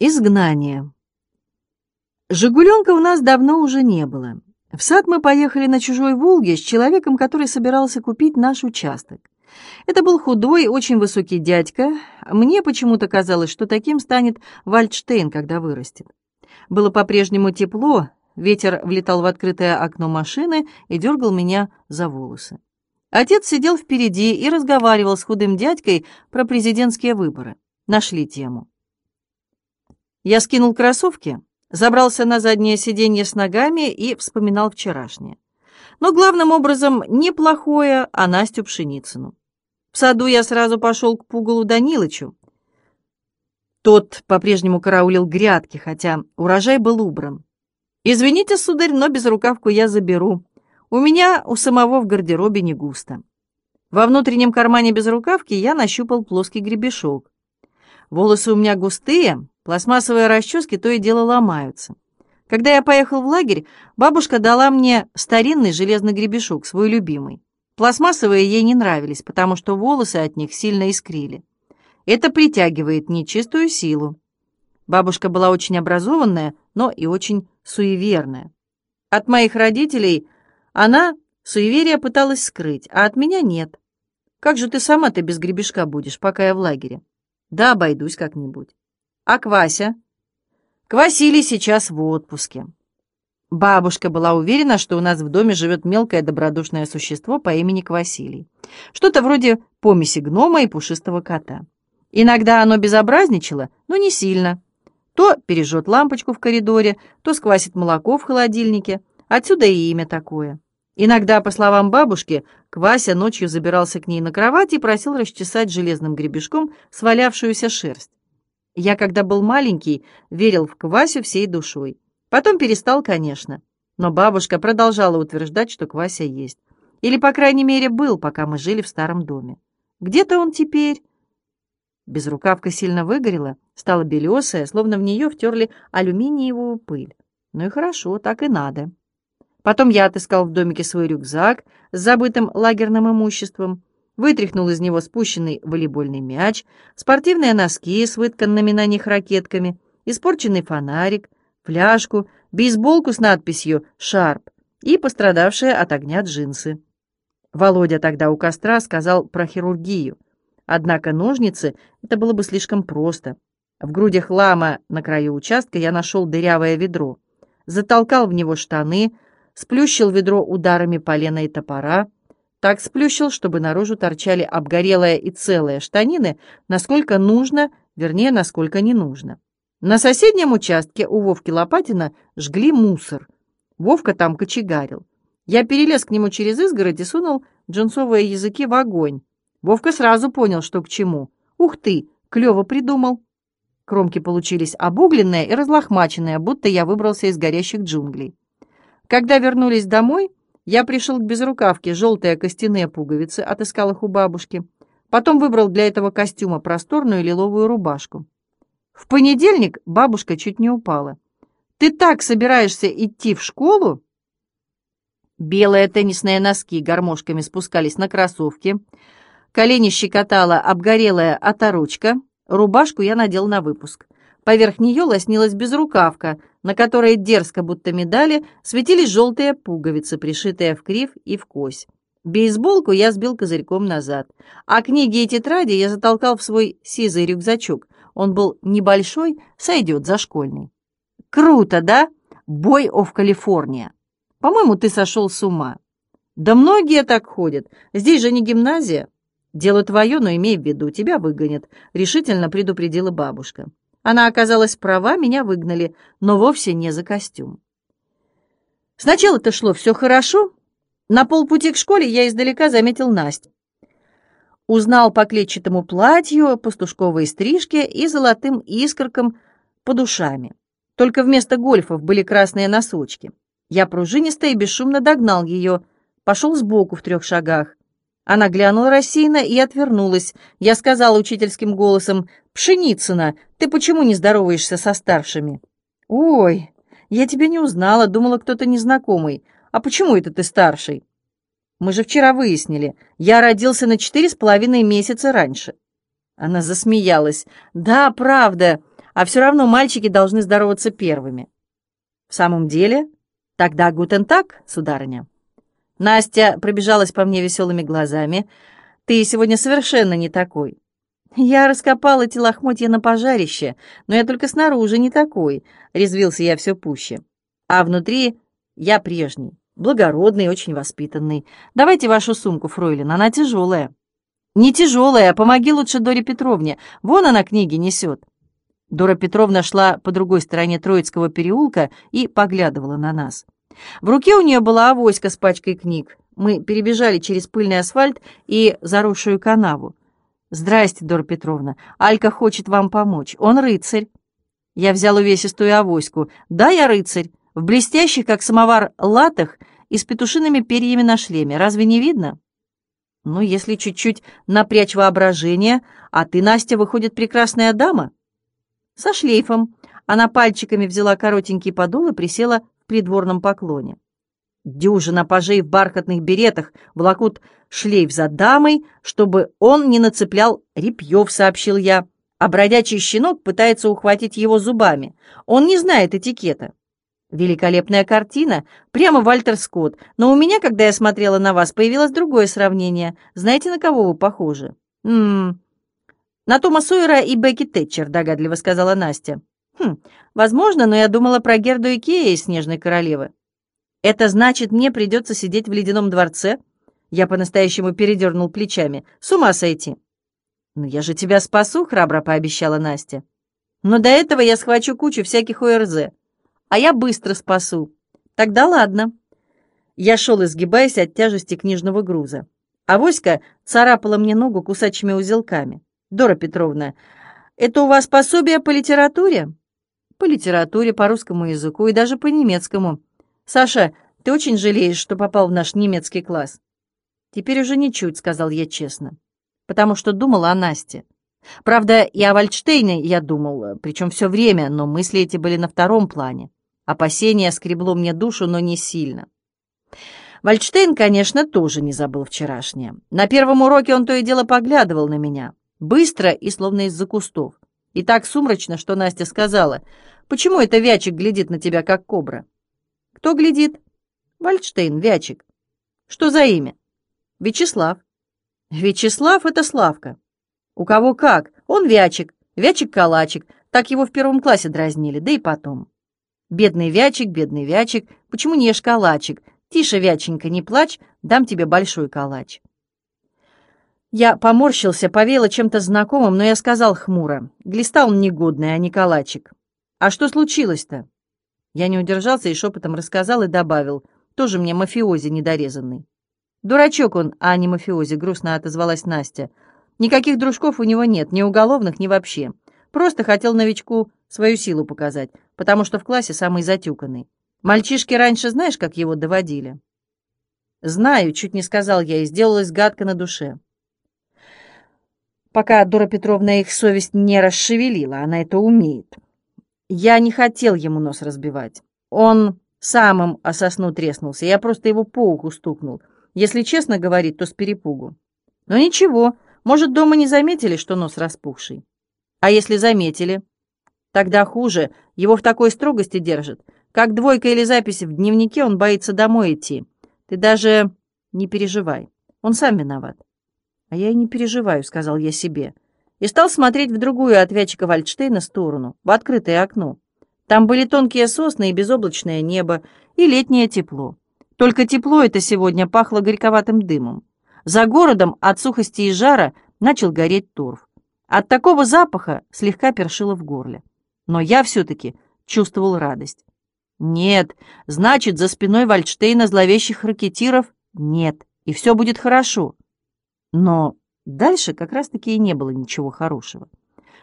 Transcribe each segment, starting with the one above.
Изгнание. «Жигуленка» у нас давно уже не было. В сад мы поехали на чужой «Волге» с человеком, который собирался купить наш участок. Это был худой, очень высокий дядька. Мне почему-то казалось, что таким станет Вальдштейн, когда вырастет. Было по-прежнему тепло, ветер влетал в открытое окно машины и дергал меня за волосы. Отец сидел впереди и разговаривал с худым дядькой про президентские выборы. Нашли тему. Я скинул кроссовки, забрался на заднее сиденье с ногами и вспоминал вчерашнее. Но главным образом не плохое, а Настю Пшеницыну. В саду я сразу пошел к Пугалу Данилычу. Тот по-прежнему караулил грядки, хотя урожай был убран. «Извините, сударь, но безрукавку я заберу. У меня у самого в гардеробе не густо». Во внутреннем кармане безрукавки я нащупал плоский гребешок. Волосы у меня густые, Пластмассовые расчески то и дело ломаются. Когда я поехал в лагерь, бабушка дала мне старинный железный гребешок, свой любимый. Пластмассовые ей не нравились, потому что волосы от них сильно искрили. Это притягивает нечистую силу. Бабушка была очень образованная, но и очень суеверная. От моих родителей она суеверие пыталась скрыть, а от меня нет. Как же ты сама-то без гребешка будешь, пока я в лагере? Да, обойдусь как-нибудь. А Квася? Квасилий сейчас в отпуске. Бабушка была уверена, что у нас в доме живет мелкое добродушное существо по имени Квасилий. Что-то вроде помеси гнома и пушистого кота. Иногда оно безобразничало, но не сильно. То пережжет лампочку в коридоре, то сквасит молоко в холодильнике. Отсюда и имя такое. Иногда, по словам бабушки, Квася ночью забирался к ней на кровать и просил расчесать железным гребешком свалявшуюся шерсть. Я, когда был маленький, верил в Квасю всей душой. Потом перестал, конечно. Но бабушка продолжала утверждать, что Квася есть. Или, по крайней мере, был, пока мы жили в старом доме. Где-то он теперь... Безрукавка сильно выгорела, стала белесая, словно в нее втерли алюминиевую пыль. Ну и хорошо, так и надо. Потом я отыскал в домике свой рюкзак с забытым лагерным имуществом, вытряхнул из него спущенный волейбольный мяч, спортивные носки с вытканными на них ракетками, испорченный фонарик, фляжку, бейсболку с надписью «Шарп» и пострадавшие от огня джинсы. Володя тогда у костра сказал про хирургию. Однако ножницы — это было бы слишком просто. В грудях лама на краю участка я нашел дырявое ведро. Затолкал в него штаны, сплющил ведро ударами полена и топора — так сплющил, чтобы наружу торчали обгорелые и целые штанины, насколько нужно, вернее, насколько не нужно. На соседнем участке у Вовки Лопатина жгли мусор. Вовка там кочегарил. Я перелез к нему через изгородь и сунул джинсовые языки в огонь. Вовка сразу понял, что к чему. «Ух ты! Клево придумал!» Кромки получились обугленные и разлохмаченные, будто я выбрался из горящих джунглей. Когда вернулись домой, я пришел к безрукавке, желтые костяные пуговицы, отыскал их у бабушки. Потом выбрал для этого костюма просторную лиловую рубашку. В понедельник бабушка чуть не упала. «Ты так собираешься идти в школу?» Белые теннисные носки гармошками спускались на кроссовки. Колени щекотала обгорелая оторочка. Рубашку я надел на выпуск. Поверх нее лоснилась безрукавка, на которой дерзко, будто медали, светились желтые пуговицы, пришитые в крив и в кось. Бейсболку я сбил козырьком назад, а книги и тетради я затолкал в свой сизый рюкзачок. Он был небольшой, сойдет за школьный. Круто, да? Бой оф Калифорния. По-моему, ты сошел с ума. Да многие так ходят. Здесь же не гимназия. Дело твое, но имей в виду, тебя выгонят, решительно предупредила бабушка. Она оказалась права, меня выгнали, но вовсе не за костюм. Сначала-то шло все хорошо. На полпути к школе я издалека заметил Настю. Узнал по клетчатому платью, пастушковой стрижке и золотым искоркам под ушами. Только вместо гольфов были красные носочки. Я пружинисто и бесшумно догнал ее, пошел сбоку в трех шагах. Она глянула рассеянно и отвернулась. Я сказала учительским голосом, «Пшеницына, ты почему не здороваешься со старшими?» «Ой, я тебя не узнала, думала, кто-то незнакомый. А почему это ты старший?» «Мы же вчера выяснили. Я родился на четыре с половиной месяца раньше». Она засмеялась. «Да, правда. а все равно мальчики должны здороваться первыми. В самом деле? Тогда гутен так, сударыня. Настя пробежалась по мне веселыми глазами. Ты сегодня совершенно не такой. Я раскопала эти лохмотья на пожарище, но я только снаружи не такой, резвился я все пуще. А внутри я прежний, благородный, очень воспитанный. Давайте вашу сумку, фройлен, она тяжелая. Не тяжелая, помоги лучше Доре Петровне, вон она книги несет. Дора Петровна шла по другой стороне Троицкого переулка и поглядывала на нас. В руке у нее была авоська с пачкой книг. Мы перебежали через пыльный асфальт и заросшую канаву. «Здрасте, Дора Петровна. Алька хочет вам помочь. Он рыцарь». Я взял увесистую авоську. «Да, я рыцарь. В блестящих, как самовар, латах и с петушиными перьями на шлеме. Разве не видно?» «Ну, если чуть-чуть напрячь воображение, а ты, Настя, выходит, прекрасная дама?» «Со шлейфом». Она пальчиками взяла коротенький подол и присела придворном поклоне. Дюжина пажей в бархатных беретах волокут шлейф за дамой, чтобы он не нацеплял репьев, сообщил я. А бродячий щенок пытается ухватить его зубами. Он не знает этикета. Великолепная картина, прямо Вальтер Скотт. Но у меня, когда я смотрела на вас, появилось другое сравнение. Знаете, на кого вы похожи? Ммм, на Тома Сойера и Бекки Тэтчер, догадливо сказала Настя. Хм, возможно, но я думала про Герду и Кея из «Снежной королевы». Это значит, мне придется сидеть в ледяном дворце? Я по-настоящему передернул плечами. С ума сойти. «Ну я же тебя спасу», — храбро пообещала Настя. «Но до этого я схвачу кучу всяких ОРЗ. А я быстро спасу. Тогда ладно». Я шел, изгибаясь от тяжести книжного груза. А Воська царапала мне ногу кусачими узелками. «Дора Петровна, это у вас пособие по литературе?» «По литературе, по русскому языку и даже по немецкому. «Саша, ты очень жалеешь, что попал в наш немецкий класс?» «Теперь уже ничуть», — сказал я честно, потому что думала о Насте. Правда, и о Вальдштейне я думал, причем все время, но мысли эти были на втором плане. Опасение скребло мне душу, но не сильно. Вальдштейн, конечно, тоже не забыл вчерашнее. На первом уроке он то и дело поглядывал на меня, быстро и словно из-за кустов. И так сумрачно, что Настя сказала, «Почему это Вячик глядит на тебя, как кобра?» Кто глядит? Вальдштейн, Вячик. Что за имя? Вячеслав. Вячеслав — это Славка. У кого как? Он Вячик, Вячик-калачик. Так его в первом классе дразнили, да и потом. Бедный Вячик, бедный Вячик, почему не ешь калачик? Тише, Вяченька, не плачь, дам тебе большой калач. Я поморщился, повеяло чем-то знакомым, но я сказал хмуро. Глиста он негодный, а не калачик. А что случилось-то? Я не удержался и шепотом рассказал и добавил. Тоже мне мафиози недорезанный. «Дурачок он, а не мафиози», — грустно отозвалась Настя. «Никаких дружков у него нет, ни уголовных, ни вообще. Просто хотел новичку свою силу показать, потому что в классе самый затюканный. Мальчишки раньше знаешь, как его доводили?» «Знаю», — чуть не сказал я, и сделалась гадко на душе. Пока Дора Петровна их совесть не расшевелила, она это умеет. Я не хотел ему нос разбивать. Он самым о сосну треснулся, я просто его по уху стукнул. Если честно говорить, то с перепугу. Но ничего, может, дома не заметили, что нос распухший. А если заметили? Тогда хуже, его в такой строгости держат. Как двойка или записи в дневнике, он боится домой идти. Ты даже не переживай, он сам виноват. А я и не переживаю, сказал я себе и стал смотреть в другую от Вячика Вальдштейна сторону, в открытое окно. Там были тонкие сосны и безоблачное небо, и летнее тепло. Только тепло это сегодня пахло горьковатым дымом. За городом от сухости и жара начал гореть торф. От такого запаха слегка першило в горле. Но я все-таки чувствовал радость. Нет, значит, за спиной Вальдштейна зловещих ракетиров нет, и все будет хорошо. Но Дальше как раз-таки и не было ничего хорошего.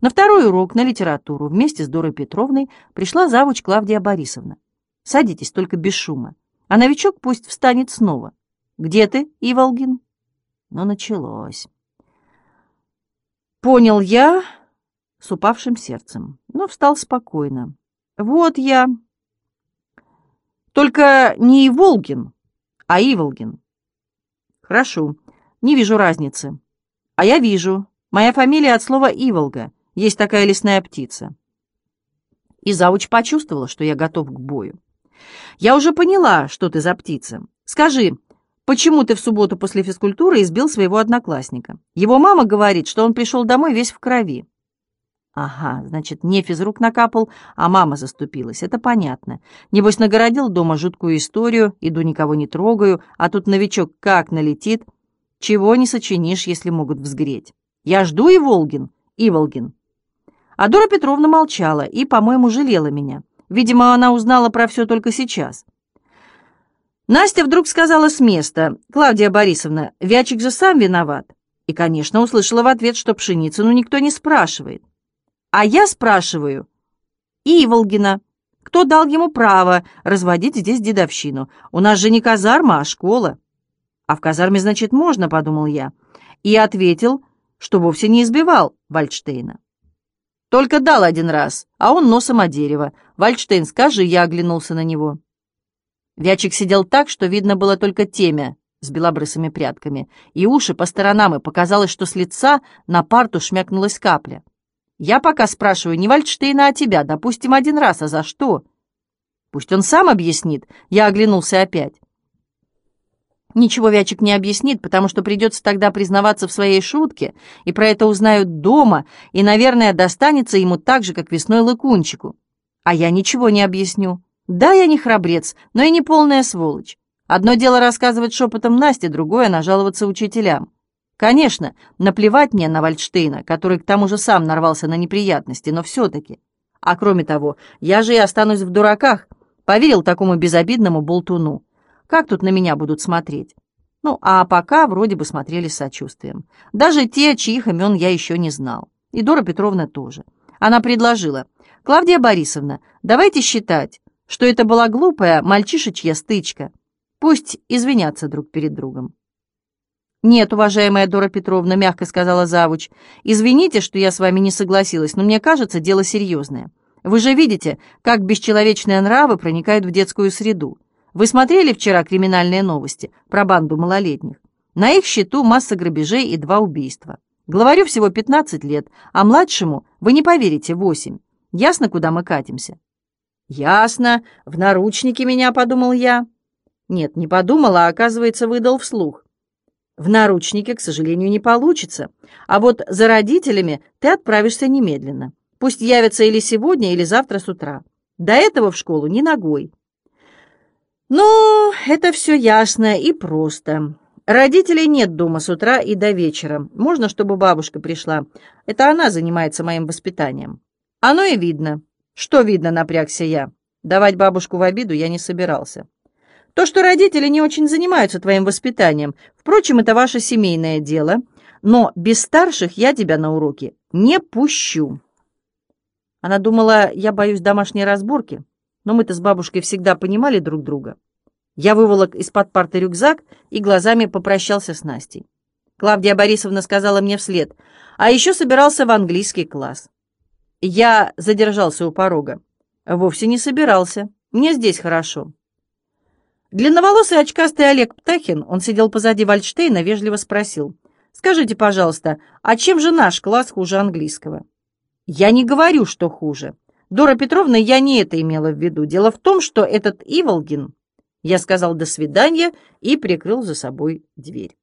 На второй урок на литературу вместе с Дорой Петровной пришла завуч Клавдия Борисовна. «Садитесь, только без шума. А новичок пусть встанет снова. Где ты, Иволгин?» Но началось. Понял я с упавшим сердцем, но встал спокойно. «Вот я. Только не Иволгин, а Иволгин». «Хорошо, не вижу разницы». «А я вижу. Моя фамилия от слова «иволга». Есть такая лесная птица». и завуч почувствовала, что я готов к бою. «Я уже поняла, что ты за птица. Скажи, почему ты в субботу после физкультуры избил своего одноклассника? Его мама говорит, что он пришел домой весь в крови». «Ага, значит, не физрук накапал, а мама заступилась. Это понятно. Небось, нагородил дома жуткую историю, иду никого не трогаю, а тут новичок как налетит. Чего не сочинишь, если могут взгреть. Я жду и Волгин, и Волгин». А Дора Петровна молчала и, по-моему, жалела меня. Видимо, она узнала про все только сейчас. Настя вдруг сказала с места, «Клавдия Борисовна, Вячик же сам виноват». И, конечно, услышала в ответ, что Пшеницыну никто не спрашивает. А я спрашиваю, Иволгина, кто дал ему право разводить здесь дедовщину? У нас же не казарма, а школа. А в казарме, значит, можно, подумал я. И ответил, что вовсе не избивал Вальдштейна. Только дал один раз, а он носом о дерево. Вальдштейн, скажи, я оглянулся на него. Вячик сидел так, что видно было только темя с белобрысыми прядками, и уши по сторонам, и показалось, что с лица на парту шмякнулась капля. Я пока спрашиваю не Вальдштейна, а тебя, допустим, один раз, а за что? Пусть он сам объяснит. Я оглянулся опять. Ничего Вячик не объяснит, потому что придется тогда признаваться в своей шутке, и про это узнают дома, и, наверное, достанется ему так же, как весной Лыкунчику. А я ничего не объясню. Да, я не храбрец, но и не полная сволочь. Одно дело рассказывать шепотом Насте, другое — нажаловаться учителям. Конечно, наплевать мне на Вальдштейна, который к тому же сам нарвался на неприятности, но все-таки. А кроме того, я же и останусь в дураках, поверил такому безобидному болтуну. Как тут на меня будут смотреть? Ну, а пока вроде бы смотрели с сочувствием. Даже те, чьих имен я еще не знал. И Дора Петровна тоже. Она предложила, «Клавдия Борисовна, давайте считать, что это была глупая мальчишечья стычка. Пусть извинятся друг перед другом». «Нет, уважаемая Дора Петровна», — мягко сказала завуч, «извините, что я с вами не согласилась, но мне кажется, дело серьезное. Вы же видите, как бесчеловечные нравы проникают в детскую среду. Вы смотрели вчера криминальные новости про банду малолетних? На их счету масса грабежей и два убийства. Главарю всего 15 лет, а младшему, вы не поверите, 8. Ясно, куда мы катимся?» «Ясно. В наручники меня, подумал я». Нет, не подумал, а, оказывается, выдал вслух. В наручнике, к сожалению, не получится. А вот за родителями ты отправишься немедленно. Пусть явятся или сегодня, или завтра с утра. До этого в школу ни ногой. Ну, это все ясно и просто. Родителей нет дома с утра и до вечера. Можно, чтобы бабушка пришла. Это она занимается моим воспитанием. Оно и видно. Что видно, напрягся я. Давать бабушку в обиду я не собирался. То, что родители не очень занимаются твоим воспитанием, впрочем, это ваше семейное дело, но без старших я тебя на уроки не пущу. Она думала, я боюсь домашней разборки но мы-то с бабушкой всегда понимали друг друга. Я выволок из-под парты рюкзак и глазами попрощался с Настей. Клавдия Борисовна сказала мне вслед, а еще собирался в английский класс. Я задержался у порога. Вовсе не собирался. Мне здесь хорошо. Длинноволосый очкастый Олег Птахин, он сидел позади Вальштейна, вежливо спросил. «Скажите, пожалуйста, а чем же наш класс хуже английского?» «Я не говорю, что хуже. Дора Петровна, я не это имела в виду. Дело в том, что этот Иволгин... Я сказал «до свидания» и прикрыл за собой дверь.